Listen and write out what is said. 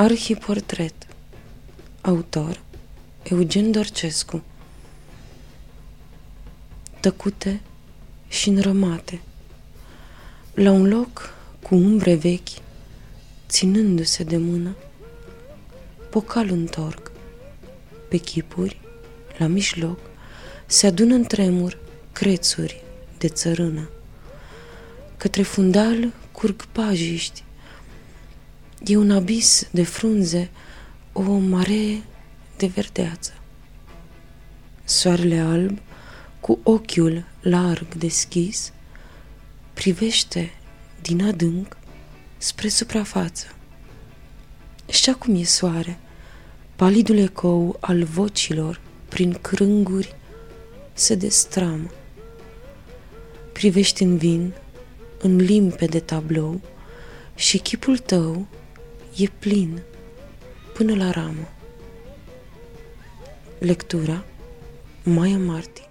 Arhiportret. Autor Eugen Dorcescu. Tăcute și înrămate. La un loc cu umbre vechi Ținându-se de mână Pocal întorc. Pe chipuri, la mijloc Se adună în tremur crețuri de țărână. Către fundal curg pajiști E un abis de frunze, o mare de verdeață. Soarele alb, cu ochiul larg deschis, privește din adânc spre suprafață. Și acum e soare, palidul ecou al vocilor prin crânguri se destramă. Privești în vin, în limpede tablou, și chipul tău e plin până la ramă. Lectura Maia Martin